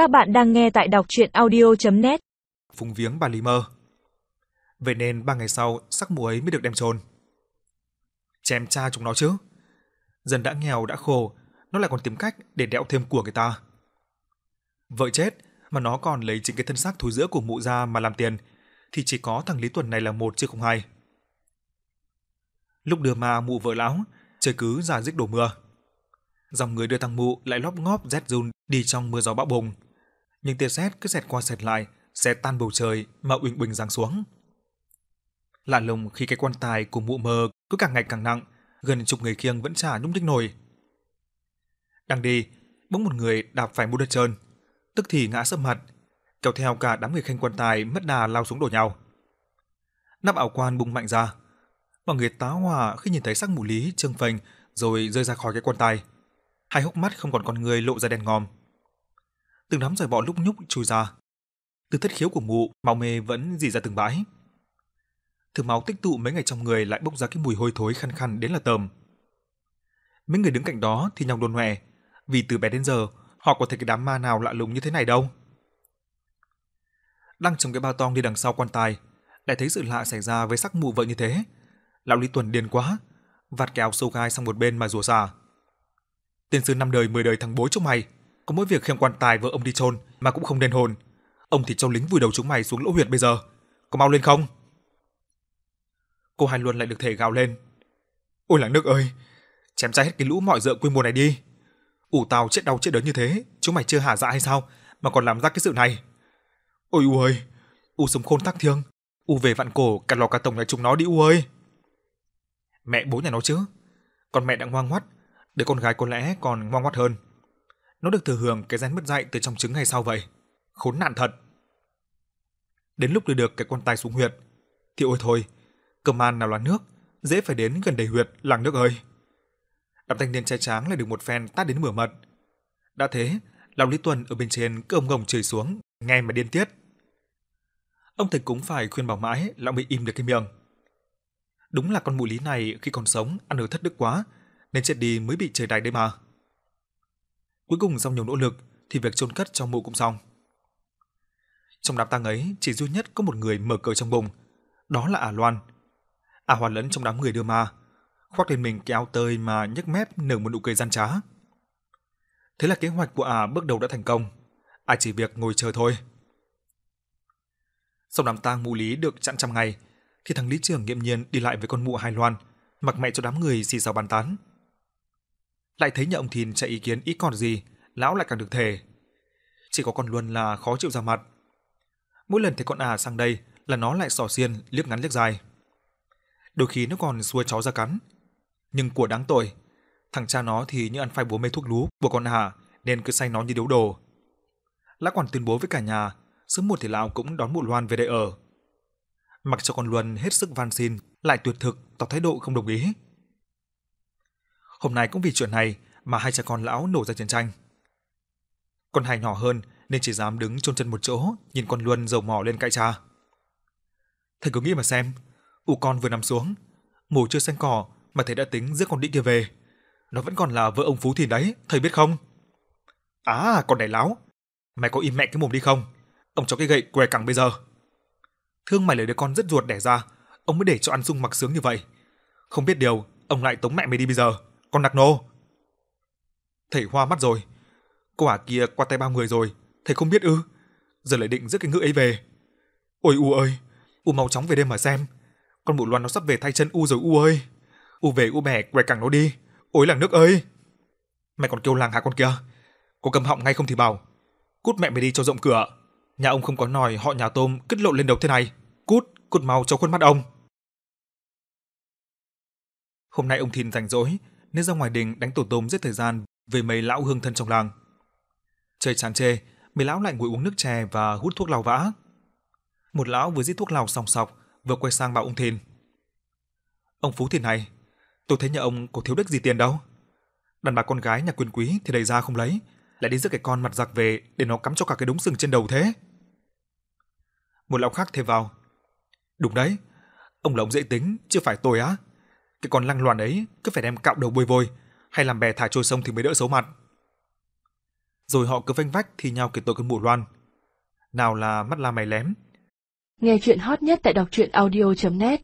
Các bạn đang nghe tại đọc chuyện audio.net phúng viếng bà Lý Mơ. Vậy nên ba ngày sau, sắc mùa ấy mới được đem chôn. Chém cha chúng nó chứ. Dân đã nghèo đã khổ, nó lại còn tìm cách để đẽo thêm của người ta. Vợ chết mà nó còn lấy chính cái thân xác thối giữa của mụ ra mà làm tiền, thì chỉ có thằng Lý Tuần này là một chứ không hai. Lúc đưa ma mụ vợ lão, trời cứ giả dích đổ mưa. Dòng người đưa thằng mụ lại lóp ngóp rét run đi trong mưa gió bão bùng. Nhưng tia sét cứ xẹt qua xẹt lại, sẽ tan bầu trời mà uỳnh uỳnh giáng xuống. Lạ lùng khi cái quan tài của mụ mờ cứ càng ngày càng nặng, gần chục người khiêng vẫn chả nhúc nhích nổi. Đang đi, bỗng một người đạp phải một đất trơn, tức thì ngã sấp mặt, kéo theo cả đám người khanh quan tài mất đà lao xuống đổ nhau. Nắp ảo quan bung mạnh ra, mọi người táo hỏa khi nhìn thấy sắc mụ lý trương phình rồi rơi ra khỏi cái quan tài. Hai hốc mắt không còn con người lộ ra đen ngòm. Từng đám giỏi bọ lúc nhúc chui ra. Từ thất khiếu của mụ, máu mê vẫn dì ra từng bãi. Thứ máu tích tụ mấy ngày trong người lại bốc ra cái mùi hôi thối khăn khăn đến là tầm. Mấy người đứng cạnh đó thì nhau đồn hoè, vì từ bé đến giờ họ có thấy cái đám ma nào lạ lùng như thế này đâu. Đang trong cái bao tong đi đằng sau quan tài, lại thấy sự lạ xảy ra với sắc mụ vợ như thế. Lão Lý Tuần điên quá, vạt kéo sâu gai sang một bên mà rủa xả. tiền sư năm đời mười đời thằng bối chúng mày, có mỗi việc khiêng quan tài vợ ông đi chôn mà cũng không đền hồn. Ông thì cho lính vùi đầu chúng mày xuống lỗ huyệt bây giờ, có mau lên không? Cô Hai Luân lại được thể gào lên. Ôi làng nước ơi, chém ra hết cái lũ mọi dợ quy mô này đi. ủ tao chết đau chết đớn như thế, chúng mày chưa hả dạ hay sao mà còn làm ra cái sự này? Ôi u ơi, u sống khôn tắc thiêng, u về vạn cổ cả lò cả tổng nhà chúng nó đi u ơi. Mẹ bố nhà nó chứ, còn mẹ đã ngoan ngoắt, đứa con gái có lẽ còn ngoan ngoắt hơn. Nó được thừa hưởng cái gen mất dạy từ trong trứng hay sao vậy? Khốn nạn thật. Đến lúc đưa được cái quan tài xuống huyệt, thì ôi thôi, cơm man nào loạn nước, dễ phải đến gần đầy huyệt làng nước ơi. Đám thanh niên trai tráng lại được một phen tát đến mửa mật. Đã thế, lão Lý Tuần ở bên trên cứ ông ngồng chửi xuống, nghe mà điên tiết. Ông thầy cũng phải khuyên bảo mãi, lão mới im được cái miệng. Đúng là con mụ lý này khi còn sống ăn ở thất đức quá, nên chết đi mới bị trời đày đấy mà. Cuối cùng sau nhiều nỗ lực thì việc chôn cất trong mộ cũng xong. Trong đám tang ấy chỉ duy nhất có một người mở cờ trong bụng, đó là Ả Loan. Ả hòa lẫn trong đám người đưa ma, khoác lên mình cái áo tơi mà nhếch mép nở một nụ cười gian trá. Thế là kế hoạch của Ả bước đầu đã thành công, Ả chỉ việc ngồi chờ thôi. Sau đám tang mụ lý được chặn trăm ngày, thì thằng lý trưởng nghiệm nhiên đi lại với con mụ Hai Loan, mặc mẹ cho đám người xì xào bàn tán. Lại thấy nhà ông Thìn chạy ý kiến ít còn gì, lão lại càng được thể. Chỉ có con Luân là khó chịu ra mặt. Mỗi lần thấy con à sang đây là nó lại sò xiên, liếc ngắn liếc dài. Đôi khi nó còn xua chó ra cắn. Nhưng của đáng tội, thằng cha nó thì như ăn phai bố mê thuốc lú của con à nên cứ say nó như điếu đồ. Lão còn tuyên bố với cả nhà, sớm muộn thì lão cũng đón mụ Loan về đây ở. Mặc cho con Luân hết sức van xin, lại tuyệt thực tỏ thái độ không đồng ý. Hôm nay cũng vì chuyện này mà hai cha con lão nổ ra chiến tranh. Con hai nhỏ hơn nên chỉ dám đứng chôn chân một chỗ, nhìn con Luân dầu mỏ lên cãi cha. Thầy cứ nghĩ mà xem, ụ con vừa nằm xuống, mù chưa xanh cỏ mà thầy đã tính rước con đĩ kia về. Nó vẫn còn là vợ ông Phú thì đấy, thầy biết không? À, con này láo. Mày có im mẹ cái mồm đi không? Ông cho cái gậy què cẳng bây giờ. Thương mày lấy đứa con rất ruột đẻ ra, ông mới để cho ăn sung mặc sướng như vậy. Không biết điều, ông lại tống mẹ mày đi bây giờ, con nặc nô. Thầy hoa mắt rồi. Cô ả kia qua tay bao người rồi, thầy không biết ư? Giờ lại định rước cái ngữ ấy về. Ôi U ơi, U mau chóng về đêm mà xem. Con mụ loan nó sắp về thay chân U rồi U ơi. U về U bẻ quẹt cẳng nó đi. Ôi làng nước ơi. Mày còn kêu làng hả con kia? Cô cầm họng ngay không thì bảo. Cút mẹ mày đi cho rộng cửa. Nhà ông không có nòi họ nhà tôm cứt lộn lên đầu thế này. Cút, cút mau cho khuôn mắt ông. Hôm nay ông Thìn rảnh rỗi nên ra ngoài đình đánh tổ tôm giết thời gian về mấy lão hương thân trong làng. Trời chán chê, mấy lão lại ngồi uống nước chè và hút thuốc lào vã. Một lão vừa giết thuốc lào sòng sọc, vừa quay sang bảo ông Thìn. Ông Phú Thìn này, tôi thấy nhà ông có thiếu đất gì tiền đâu. Đàn bà con gái nhà quyền quý thì đầy ra không lấy, lại đi rước cái con mặt giặc về để nó cắm cho cả cái đống sừng trên đầu thế. Một lão khác thêm vào. Đúng đấy, ông là ông dễ tính, chưa phải tôi á. Cái con lăng loàn ấy cứ phải đem cạo đầu bôi vôi, hay làm bè thả trôi sông thì mới đỡ xấu mặt. rồi họ cứ vênh vách thì nhau kể tội con mụ loan. Nào là mắt la mày lém. Nghe chuyện hot nhất tại đọc truyện audio.net